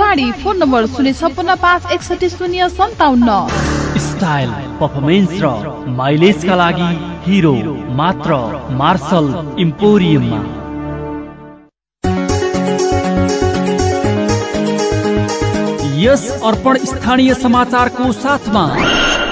टाढी phone number शून्य छप्पन्न पाँच एकसठी शून्य सन्ताउन्न। स्टाइल पर्फर्मेन्स र माइलेजका लागि हिरो मात्र मार्सल इम्पोरियममा यस अर्पण स्थानीय समाचारको साथमा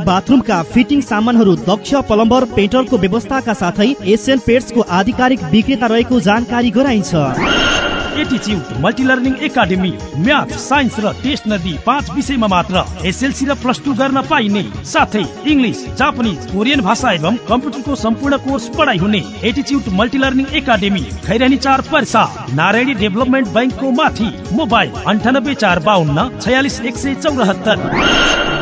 बाथरुमका फिटिङ सामानहरू दक्ष प्लम्बर पेन्टरको व्यवस्थाका साथै एसियन पेट्सको आधिकारिक विक्रेता रहेको जानकारी गराइन्छ। एटिच्युड मल्टिलर्निङ एकाडेमी र टेस्ट मात्र र प्लस टू गर्न पाइने। साथै कोरियन भाषा एवं कम्प्युटरको सम्पूर्ण कोर्स पढाइ हुने खैरानी नारायणी डेभलपमेन्ट ब्याङ्कको माथि मोबाइल अन्ठानब्बे चार बाहन्न छयालिस एक सय चौरात्तर।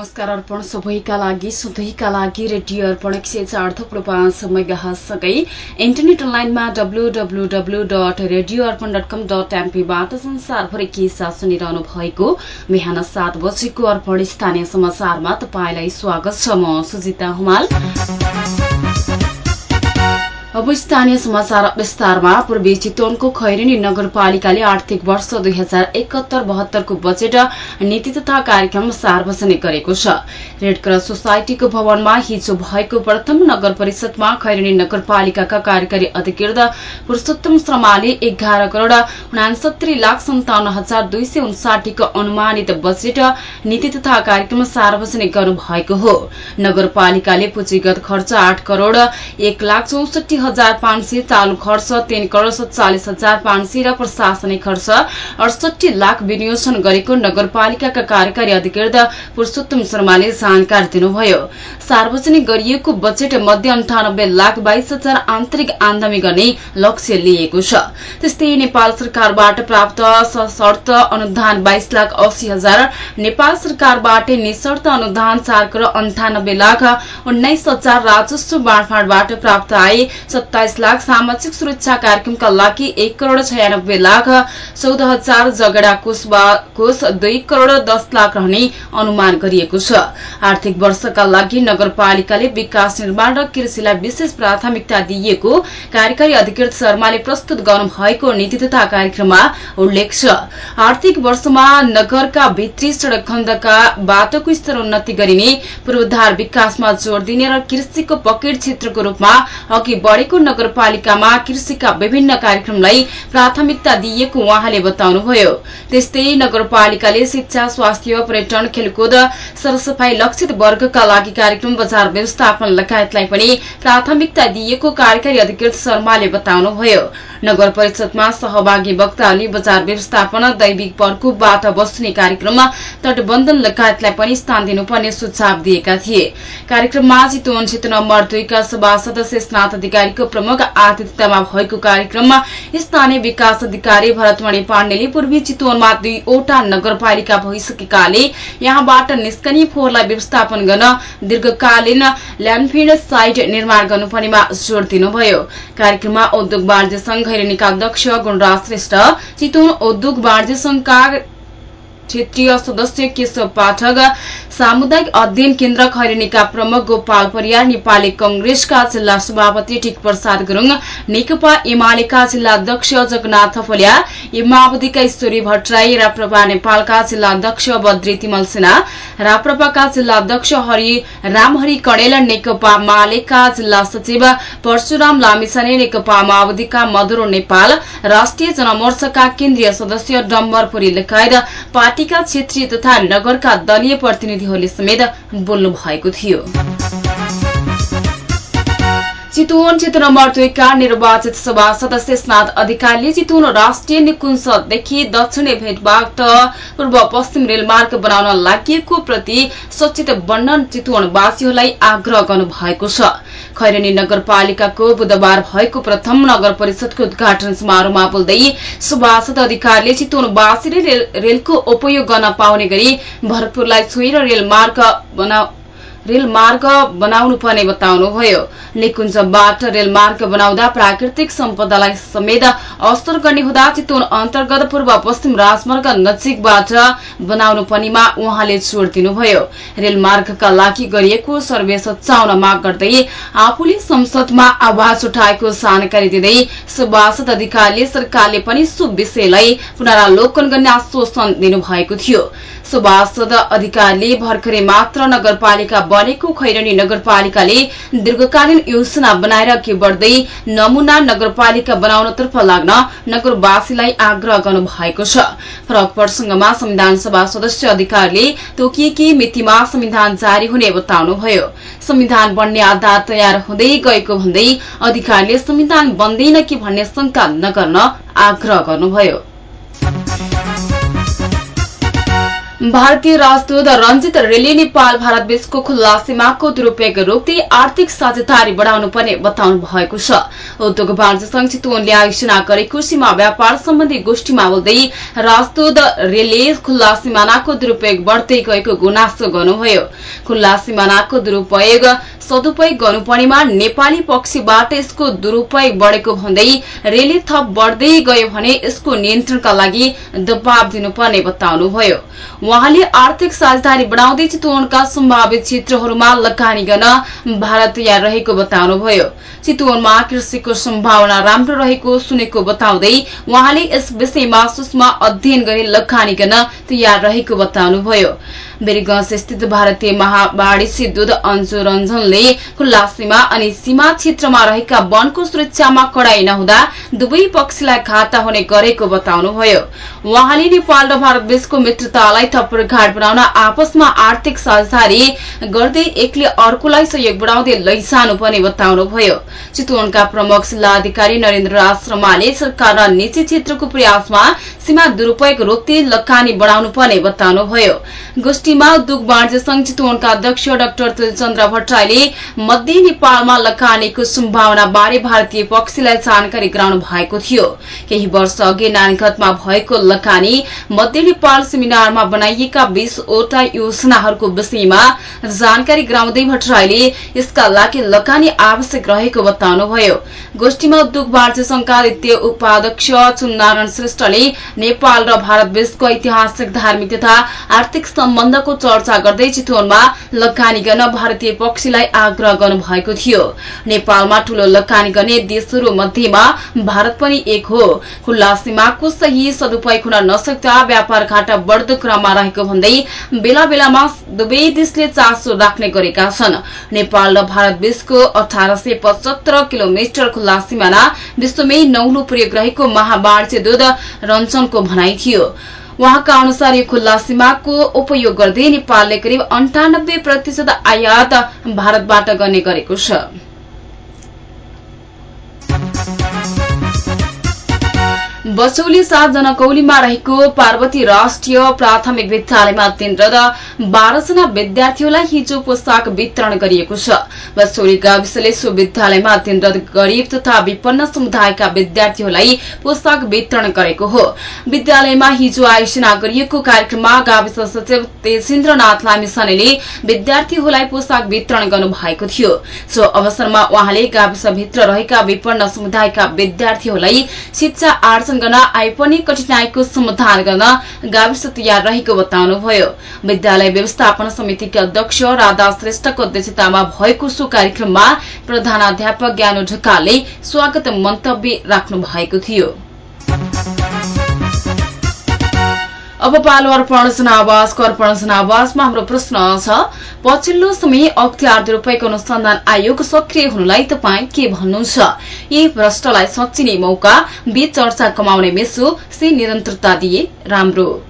नमस्कार अर्पण सबैका लागि सधैँका लागि रेडियो अर्पण एक सय चार थुप्रो पाँच मेगासँगै इन्टरनेट अनलाइनमा W W W dot radio Arpan dot com dot एमपीबाट संसारभरि के साथ सुनिरहनु भएको बिहान सात बजेको अर्पण स्थानीय समाचारमा तपाईँलाई स्वागत छ। म सुजिता हुमाल। अब स्थानीय समाचार विस्तारमा पूर्वी चितवनको खैरेनी नगरपालिकाले आर्थिक वर्ष दुई हजार एकहत्तर बहत्तरको बजेट नीति तथा कार्यक्रम सार्वजनिक गरेको छ। रेड क्रस सोसाइटीको भवनमा हिजो भएको प्रथम नगर परिषदमा खैरेनी नगरपालिकाका कार्यकारी अधिकृत पुरूषोत्तम शर्माले एघार करोड़ उनासत्तरी लाख सन्ताउन्न हजार दुई सय उन्साठीको अनुमानित बजेट नीति तथा कार्यक्रम सार्वजनिक गर्नुभएको हो। नगरपालिकाले पुँजीगत खर्च आठ करोड़ एक लाख चौसठी हजार पाँच सय चालू खर्च तीन करोड़ सत्तालिस हजार पाँच सय र प्रशासनिक खर्च अडसठी लाख विनियोजन गरेको नगरपालिकाका कार्यकारी अधिकृत पुरूषोत्तम शर्माले जानकारी दिनुभयो। सार्वजनिक गरिएको बजेट मध्ये अन्ठानब्बे लाख बाइस हजार आन्तरिक आमदामी गर्ने लक्ष्य लिएको छ। त्यस्तै नेपाल सरकारबाट प्राप्त सशर्त अनुदान बाइस लाख अस्सी हजार नेपाल सरकारबाट निशर्त अनुदान चार करोड़ अन्ठानब्बे लाख उन्नाइस हजार राजस्व बाँडफाँडबाट प्राप्त आए सत्ताइस लाख सामाजिक सुरक्षा कार्यक्रमका लागि एक करोड़ छयानब्बे लाख चौध हजार जगडा कोष दुई करोड़ दस लाख रहने अनुमान गरिएको छ। आर्थिक वर्षका लागि नगरपालिकाले विकास निर्माण र कृषिलाई विशेष प्राथमिकता दिइएको कार्यकारी अधिकृत शर्माले प्रस्तुत गर्नुभएको नीति तथा कार्यक्रममा उल्लेख छ। आर्थिक वर्षमा नगरका भित्री सड़क खण्डका बाटोको स्तर उन्नति गरिने पूर्वाधार विकासमा जोड़ दिने र कृषिको पकेट क्षेत्रको रूपमा अघि बढ़ेको नगरपालिकामा कृषिका विभिन्न कार्यक्रमलाई प्राथमिकता दिइएको उहाँले बताउनुभयो। त्यस्तै नगरपालिकाले शिक्षा स्वास्थ्य पर्यटन खेलकुद सरसफाई लक्षित वर्गका लागि कार्यक्रम बजार व्यवस्थापन लगायतलाई पनि प्राथमिकता दिइएको कार्यकारी अधिकृत शर्माले बताउनुभयो। नगर परिषदमा सहभागी वक्ताहरूले बजार व्यवस्थापन दैविक प्रकोपबाट बस्ने कार्यक्रममा तटबन्धन लगायतलाई पनि स्थान दिनुपर्ने सुझाव दिएका थिए। कार्यक्रममा चितवन क्षेत्र नम्बर दुईका सभा सदस्य स्नात अधिकारीको प्रमुख आतिथ्यमा भएको कार्यक्रममा स्थानीय विकास अधिकारी भरतमणि पाण्डेले पूर्वी चितवनमा दुईवटा नगरपालिका भइसकेकाले यहाँबाट निस्कने फोहोरलाई व्यवस्थापन गर्न दीर्घकालीन ल्याण्डफिड साइट निर्माण गर्नुपर्नेमा जोड़ दिनुभयो। कार्यक्रममा उद्योग वाणिज्य संघ खैरेनीका अध्यक्ष गुणराज श्रेष्ठ चितवन उद्योग वाणिज्य संघका क्षेत्रीय सदस्य केशव पाठक सामुदायिक अध्ययन केन्द्र खैरेनीका प्रमुख गोपाल परियार नेपाली कंग्रेसका जिल्ला सभापति टिक प्रसाद गुरूङ नेकपा एमालेका जिल्ला अध्यक्ष जगन्नाथ थपलिया माओवादीका ईश्वरी भट्टराई राप्रपा नेपालका जिल्ला अध्यक्ष बद्री तिमल सेना राप्रपाका जिल्ला अध्यक्ष हरि रामहरि कणेल नेकपा मालेका जिल्ला सचिव परशुराम लामिछाने नेकपा माओवादीका मधुरो नेपाल राष्ट्रिय जनमोर्चाका केन्द्रीय सदस्य डम्बरपुरी लगायत पार्टीका क्षेत्रीय तथा नगरका दलीय प्रतिनिधिहरूले समेत बोल्नु भएको थियो। चितवन क्षेत्र नम्बर दुईका निर्वाचित सभा सदस्य स्नात अधिकारीले चितवन राष्ट्रिय निकुञ्जदेखि दक्षिणी भेटबाट पूर्व पश्चिम रेलमार्ग बनाउन लागि प्रति सचेत बन्न चितवनवासीहरूलाई आग्रह गर्नु भएको छ। खैरनी नगरपालिकाको बुधबार भएको प्रथम नगर परिषदको उद्घाटन समारोहमा बोल्दै सुभाषद अधिकारीले चितवनवासीले रेलको उपयोग गर्न पाउने गरी भरतपुरलाई छोएर रेलमार्ग रेलमार्ग बनाउनु पर्ने बताउनुभयो। निकुञ्जबाट रेलमार्ग बनाउँदा प्राकृतिक सम्पदालाई समेत असर गर्ने हुँदा चितवन अन्तर्गत पूर्व पश्चिम राजमार्ग नजिकबाट बनाउनु पर्नेमा उहाँले जोड़ दिनुभयो। रेलमार्गका लागि गरिएको सर्वे सच्याउन माग गर्दै आफूले संसदमा आवाज उठाएको जानकारी दिँदै सुभाषद अधिकारीले सरकारले पनि सो विषयलाई पुनरावलोकन गर्ने आश्वासन दिनुभएको थियो। सुभाषद अधिकारीले भर्खरै मात्र नगरपालिका बनेको खैरनी नगरपालिकाले दीर्घकालीन योजना बनाएर अघि बढ्दै नमूना नगरपालिका बनाउनतर्फ लाग्न नगरवासीलाई आग्रह गर्नु भएको छ। फरक प्रसंगमा संविधान सभा सदस्य अधिकारीले तोकिएकी मितिमा संविधान जारी हुने बताउनुभयो। संविधान बन्ने आधार तयार हुँदै गएको भन्दै अधिकारीले संविधान बन्दैन कि भन्ने शंका नगर्न आग्रह गर्नुभयो। भारतीय राजदूत रञ्जित रेली नेपाल भारत बीचको खुल्ला सीमाको दुरूपयोग रोक्दै आर्थिक साझेदारी बढ़ाउनु पर्ने बताउनु भएको छ। उद्योग वाणिज्य संघ चितवनले आयोजना गरेको सीमा व्यापार सम्बन्धी गोष्ठीमा बोल्दै राजदूत रेलले खुल्ला सिमानाको दुरूपयोग बढ़दै गएको गुनासो गर्नुभयो। खुल्ला सिमानाको दुरूपयोग सदुपयोग गर्नुपर्नेमा नेपाली पक्षबाट यसको दुरूपयोग बढ़ेको भन्दै रेली थप बढ़दै गयो भने यसको नियन्त्रणका लागि दबाव दिनुपर्ने बताउनुभयो। उहाँले आर्थिक साझेदारी बढ़ाउँदै चितवनका सम्भावित क्षेत्रहरूमा लगानी गर्न भारत तयार रहेको बताउनुभयो। चितवनमा कृषिको सम्भावना राम्रो रहेको सुनेको बताउँदै उहाँले यस विषयमा सूक्ष्म अध्ययन गरी लगानी गर्न तयार रहेको बताउनुभयो। वीरगंज स्थित भारतीय महावाणिज्य दूध अन्जु रञ्जनले खुल्ला सीमा अनि सीमा क्षेत्रमा रहेका वनको सुरक्षामा कड़ाई नहुँदा दुवै पक्षलाई घाटा हुने गरेको बताउनुभयो। उहाँले नेपाल र भारत बीचको मित्रतालाई थप्परघाट बनाउन आपसमा आर्थिक साझेदारी गर्दै एकले अर्कोलाई सहयोग बढ़ाउँदै लैजानु पर्ने बताउनुभयो। चितवनका प्रमुख जिल्ला अधिकारी नरेन्द्र राज शर्माले सरकार र निजी क्षेत्रको प्रयासमा सीमा दुरूपयोग रोक्दै लगानी बढ़ाउनु पर्ने बताउनुभयो। गोष्ठीमा उद्योग वाणिज्य संघ चितवनका अध्यक्ष डाक्टर तिलचन्द्र भट्टराईले मध्य नेपालमा लगानीको सम्भावना बारे भारतीय पक्षलाई जानकारी गराउनु भएको थियो। केही वर्ष अघि नानीगतमा भएको लगानी मध्य नेपाल सेमिनारमा बनाइएका बीसवटा योजनाहरूको विषयमा जानकारी गराउँदै भट्टराईले यसका लागि लगानी आवश्यक रहेको बताउनुभयो। गोष्ठीमा उद्योग वाणिज्य संघका द्वितीय उपाध्यक्ष चुनारायण श्रेष्ठले नेपाल र भारत बीचको ऐतिहासिक धार्मिक तथा आर्थिक सम्बन्धको चर्चा गर्दै चितवनमा लगानी गर्न भारतीय पक्षलाई आग्रह गर्नु भएको थियो। नेपालमा ठूलो लगानी गर्ने देशहरू मध्येमा भारत पनि एक हो। खुल्ला सीमाको सही सदुपयोग हुन नसक्दा व्यापार घाटा बढ़दो क्रममा रहेको भन्दै बेला बेलामा दुवै देशले चासो राख्ने गरेका छन्। नेपाल र भारत बीचको अठार किलोमिटर खुल्ला सिमाना विश्वमै नौलो प्रयोग रहेको महावाणिज्य दूध रञ्जनको भनाइ थियो। उहाँका अनुसार यो खुल्ला सीमाको उपयोग गर्दै नेपालले करिब अन्ठानब्बे प्रतिशत आयात भारतबाट गर्ने गरेको छ। बसौली सात जनकौलीमा रहेको पार्वती राष्ट्रिय प्राथमिक विद्यालयमा अध्ययनरत बाह्रजना विद्यार्थीहरूलाई हिजो पोसाक वितरण गरिएको छ। बसौली गाविसले सो विद्यालयमा अध्ययनरत गरीब तथा विपन्न समुदायका विद्यार्थीहरूलाई पोसाक वितरण गरेको हो। विद्यालयमा हिजो आयोजना गरिएको कार्यक्रममा गाविस सचिव तेजेन्द्रनाथ लामिसानेले विद्यार्थीहरूलाई पोसाक वितरण गर्नु भएको थियो। सो अवसरमा उहाँले गाविसभित्र रहेका विपन्न समुदायका विद्यार्थीहरूलाई शिक्षा आर्जन गर्न आइपर्ने कठिनाईको समाधान गर्न गाविस तयार रहेको बताउनुभयो। विद्यालय व्यवस्थापन समितिका अध्यक्ष राधा श्रेष्ठको अध्यक्षतामा भएको सो कार्यक्रममा प्रधानाध्यापक ज्ञानु ढकालले स्वागत मन्तव्य राख्नु भएको थियो। अब पालो अर्पण जनावासको अर्पण जनावासमा हाम्रो प्रश्न छ पछिल्लो समय अख्तियार दुरूपयोग अनुसन्धान आयोग सक्रिय हुनुलाई तपाईँ के भन्नुहुन्छ? यी भ्रष्टलाई सचिने मौका बी चर्चा कमाउने मेसो सी निरन्तरता दिए राम्रो।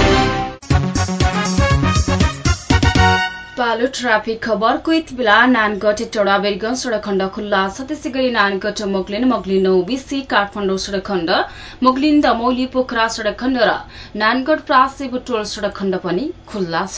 पालो ट्राफिक खबरको यति बेला नानगढ टोडा बेरगंज सड़क खण्ड खुल्ला। छ त्यसै गरी नानगढ मोगलिन मोगलिन ओबिसी काठमाडौँ सड़क खण्ड मोगलिन दमौली पोखरा सड़क खण्ड र नानगढ प्रासे बुटोल सड़क खण्ड पनि खुल्ला छ।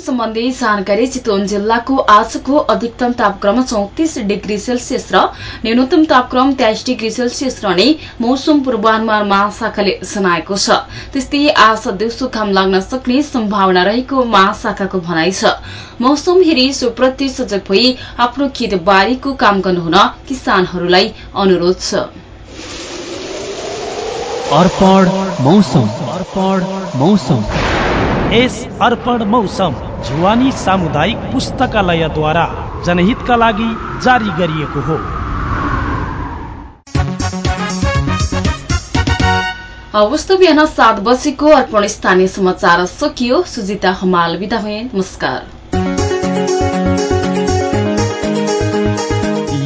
सम्बन्धी जानकारी चितवन जिल्लाको आजको अधिकतम तापक्रम चौतिस डिग्री सेल्सियस र न्यूनतम तापक्रम तेइस डिग्री सेल्सियस रहने मौसम पूर्वानुमान महाशाखाले जनाएको छ। त्यस्तै आज दिउँसो घाम लाग्न सक्ने सम्भावना रहेको महाशाखाको भनाइ छ। मौसम हेरी सुप्रति सजग भई आफ्नो खेतबारीको काम गर्नुहुन किसानहरूलाई अनुरोध छ। अर्पण मौसम। अर्पण मौसम। यस अर्पण मौसम। जुवानी सामुदायिक पुस्तकालयद्वारा जनहितका लागि जारी गरिएको हो। अवस्था बिहान सात बजेको अर्पण स्थानीय समाचार सकियो। सुजिता हमाल विदा भए नमस्कार।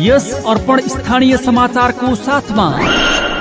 यस अर्पण स्थानीय समाचारको साथमा